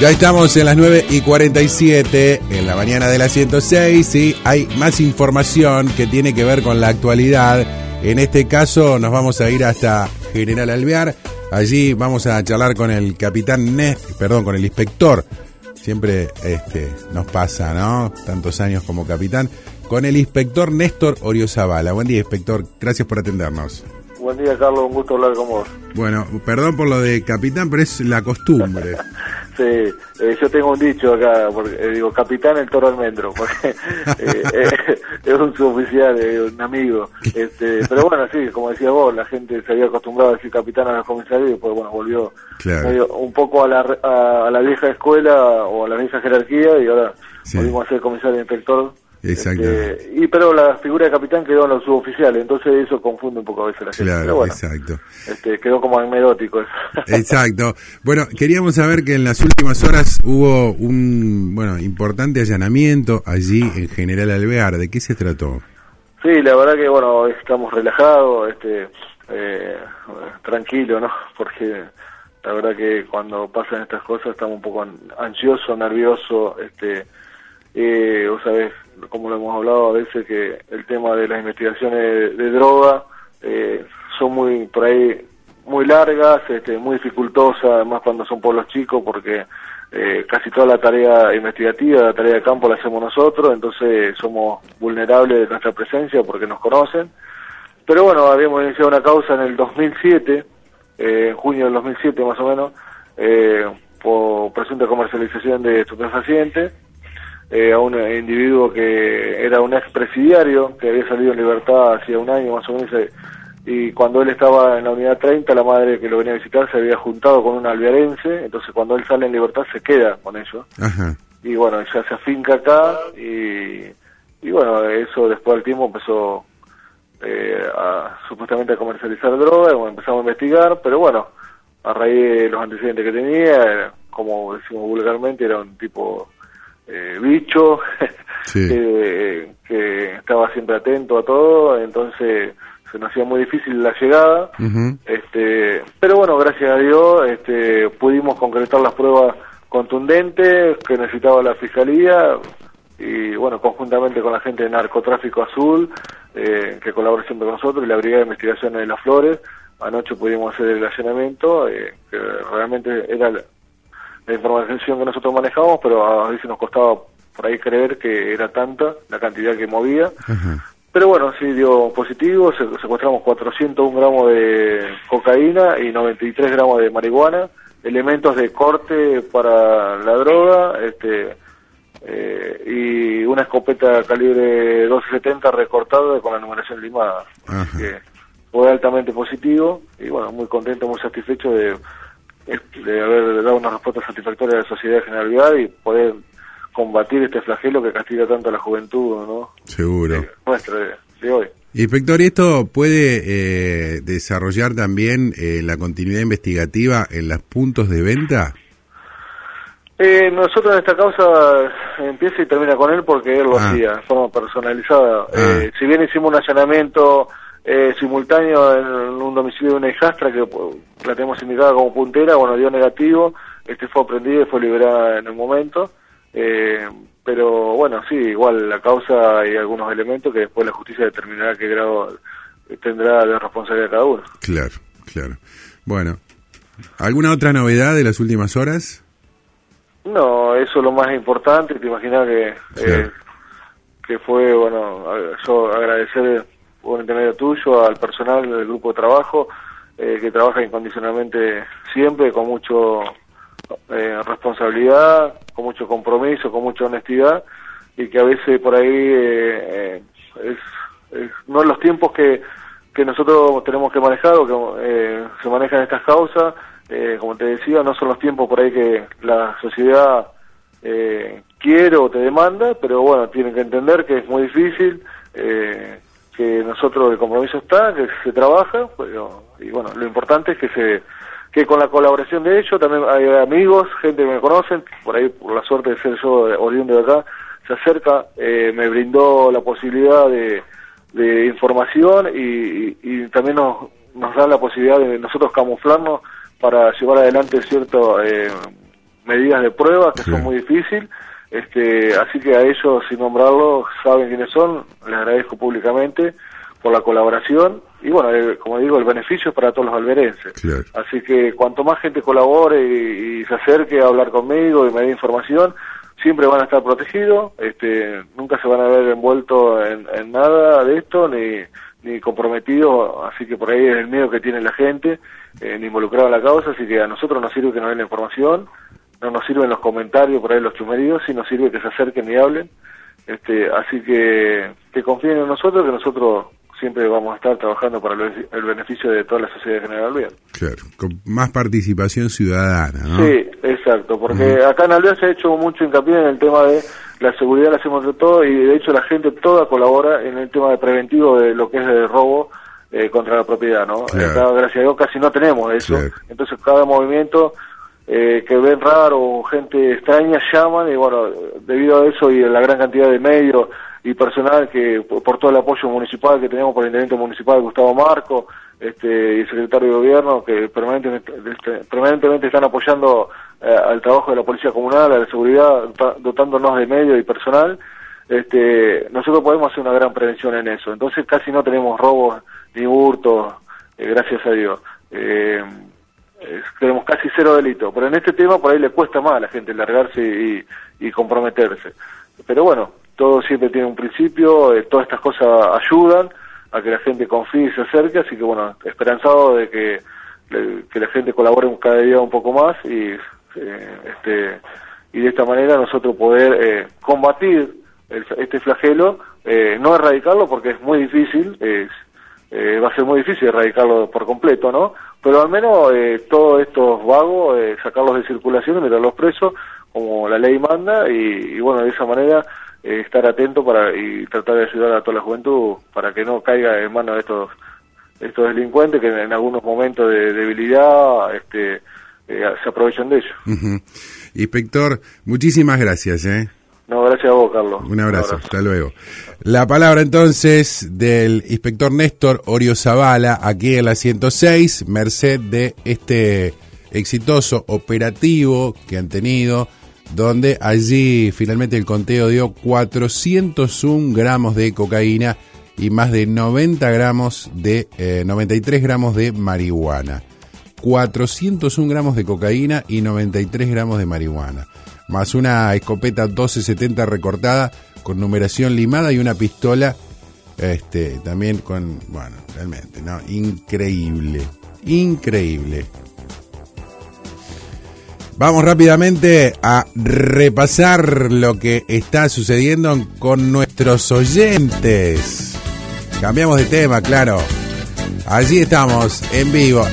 Ya estamos en las 9 y 47 en la mañana de la 106 y hay más información que tiene que ver con la actualidad. En este caso nos vamos a ir hasta General Alvear. Allí vamos a charlar con el capitán, perdón, con el inspector. Siempre este, nos pasa, ¿no? Tantos años como capitán. Con el inspector Néstor Oriozabala. Buen día, inspector. Gracias por atendernos. Buen día, Carlos. Un gusto hablar con vos. Bueno, perdón por lo de capitán, pero es la costumbre. sí, eh, yo tengo un dicho acá, porque eh, digo, capitán el toro almendro, porque eh, es un suboficial, un amigo. Este, pero bueno, sí, como decía vos, la gente se había acostumbrado a decir capitán a la comisaría y después, bueno, volvió un poco a la, a, la vieja escuela o a la vieja jerarquía y ahora volvimos a ser comisario inspector Exacto. Este, y pero la figura de capitán quedó en los suboficiales, entonces eso confunde un poco a veces la gente. Claro, exacto. Este, quedó como anecdótico eso. Exacto. Bueno, queríamos saber que en las últimas horas hubo un bueno importante allanamiento allí en General Alvear. ¿De qué se trató? Sí, la verdad que bueno estamos relajados, este, eh, tranquilo, ¿no? Porque la verdad que cuando pasan estas cosas estamos un poco ansiosos, nerviosos, este eh, vos sabés, como lo hemos hablado a veces, que el tema de las investigaciones de, droga eh, son muy, por ahí, muy largas, este, muy dificultosas, además cuando son por los chicos, porque eh, casi toda la tarea investigativa, la tarea de campo la hacemos nosotros, entonces somos vulnerables de nuestra presencia porque nos conocen. Pero bueno, habíamos iniciado una causa en el 2007, eh, en junio del 2007 más o menos, eh, por presunta comercialización de estupefacientes eh, a un individuo que era un expresidiario, que había salido en libertad hacía un año más o menos, y cuando él estaba en la unidad 30, la madre que lo venía a visitar se había juntado con un alvearense, entonces cuando él sale en libertad se queda con ellos. Y bueno, ya se afinca acá y, y bueno, eso después del tiempo empezó eh, a, supuestamente a comercializar droga, empezamos a investigar, pero bueno, a raíz de los antecedentes que tenía, como decimos vulgarmente, era un tipo bicho, que, estaba siempre atento a todo, entonces se nos hacía muy difícil la llegada, este, pero bueno, gracias a Dios este, pudimos concretar las pruebas contundentes que necesitaba la Fiscalía y bueno, conjuntamente con la gente de Narcotráfico Azul, eh, que colabora siempre con nosotros, y la Brigada de Investigaciones de las Flores, anoche pudimos hacer el allanamiento, eh, que realmente era la información que nosotros manejamos, pero a veces nos costaba por ahí creer que era tanta la cantidad que movía. Pero bueno, sí dio positivo, se, secuestramos 401 gramos de cocaína y 93 gramos de marihuana, elementos de corte para la droga, este eh, y una escopeta calibre 1270 recortada con la numeración limada. Que fue altamente positivo y bueno, muy contento, muy satisfecho de de haber dado una respuesta satisfactoria a la sociedad generalidad y poder combatir este flagelo que castiga tanto a la juventud, ¿no? Seguro. Eh, nuestra de, hoy. Inspector, ¿y esto puede eh, desarrollar también eh, la continuidad investigativa en los puntos de venta? nosotros en esta causa empieza y termina con él porque él lo ah. hacía de forma personalizada. Ah. si bien hicimos un allanamiento eh, simultáneo en un domicilio de una hijastra que la tenemos indicada como puntera, bueno, dio negativo, este fue aprendido y fue liberada en el momento, eh, pero bueno, sí, igual la causa y algunos elementos que después la justicia determinará qué grado tendrá de responsabilidad cada uno. Claro, claro. Bueno, ¿alguna otra novedad de las últimas horas? No, eso es lo más importante, te imaginas que, eh, que fue, bueno, yo agradecer por intermedio tuyo, al personal del grupo de trabajo, eh, que trabaja incondicionalmente siempre, con mucho eh, responsabilidad, con mucho compromiso, con mucha honestidad, y que a veces por ahí eh, es, no los tiempos que, que nosotros tenemos que manejar o que se manejan estas causas, como te decía, no son los tiempos por ahí que la sociedad quiere o te demanda, pero bueno, tienen que entender que es muy difícil, eh, que nosotros el compromiso está, que se trabaja, pero, y bueno, lo importante es que se que con la colaboración de ellos, también hay amigos, gente que me conocen, por ahí por la suerte de ser yo oriundo de acá, se acerca, eh, me brindó la posibilidad de, de información y, y, también nos, nos da la posibilidad de nosotros camuflarnos para llevar adelante cierto eh, medidas de prueba que son muy difíciles. Este, así que a ellos, sin nombrarlos, saben quiénes son, les agradezco públicamente por la colaboración y bueno, eh, como digo, el beneficio es para todos los alberenses. Así que cuanto más gente colabore y, se acerque a hablar conmigo y me dé información, siempre van a estar protegidos, este, nunca se van a ver envueltos en, nada de esto, ni, ni comprometidos, así que por ahí es el miedo que tiene la gente, eh, ni involucrado en la causa, así que a nosotros nos sirve que nos den la información, no nos sirven los comentarios por ahí los chumeridos, sí nos sirve que se acerquen y hablen. Este, así que que confíen en nosotros, que nosotros siempre vamos a estar trabajando para el, beneficio de toda la sociedad general bien. Claro, con más participación ciudadana, ¿no? Sí, exacto, porque acá en Alvear se ha hecho mucho hincapié en el tema de la seguridad, la hacemos de todo y de hecho la gente toda colabora en el tema de preventivo de lo que es el robo eh, contra la propiedad, ¿no? gracias a Dios casi no tenemos eso, entonces cada movimiento eh, que ven raro gente extraña llaman y bueno, debido a eso y a la gran cantidad de medios y personal que por todo el apoyo municipal que tenemos por el intendente municipal Gustavo Marco este, y el secretario de gobierno que permanentemente, este, permanentemente están apoyando eh, al trabajo de la policía comunal, a la seguridad, dotándonos de medios y personal, este, nosotros podemos hacer una gran prevención en eso. Entonces casi no tenemos robos ni hurtos, eh, gracias a Dios. Eh, tenemos casi cero delitos, pero en este tema por ahí le cuesta más a la gente largarse y, y comprometerse. Pero bueno, todo siempre tiene un principio, eh, todas estas cosas ayudan a que la gente confíe y se acerque, así que bueno, esperanzado de que, la gente colabore cada día un poco más y eh, este y de esta manera nosotros poder eh, combatir este flagelo, no erradicarlo porque es muy difícil, es, va a ser muy difícil erradicarlo por completo, ¿no? Pero al menos todos estos vagos, sacarlos de circulación y meterlos presos, como la ley manda, y bueno, de esa manera eh, estar atento para y tratar de ayudar a toda la juventud para que no caiga en manos de estos estos delincuentes que en algunos momentos de debilidad este, eh, se aprovechan de ello. Inspector, muchísimas gracias. ¿eh? No, gracias a vos, Carlos. Un abrazo, hasta luego. La palabra entonces del inspector Néstor Orio Zavala, aquí en la 106, merced de este exitoso operativo que han tenido donde allí finalmente el conteo dio 401 gramos de cocaína y más de 90 gramos de 93 eh, gramos de marihuana. 401 gramos de cocaína y 93 gramos de marihuana, más una escopeta 1270 recortada con numeración limada y una pistola este también con bueno, realmente, no, increíble, increíble. Vamos rápidamente a repasar lo que está sucediendo con nuestros oyentes. Cambiamos de tema, claro. Allí estamos, en vivo.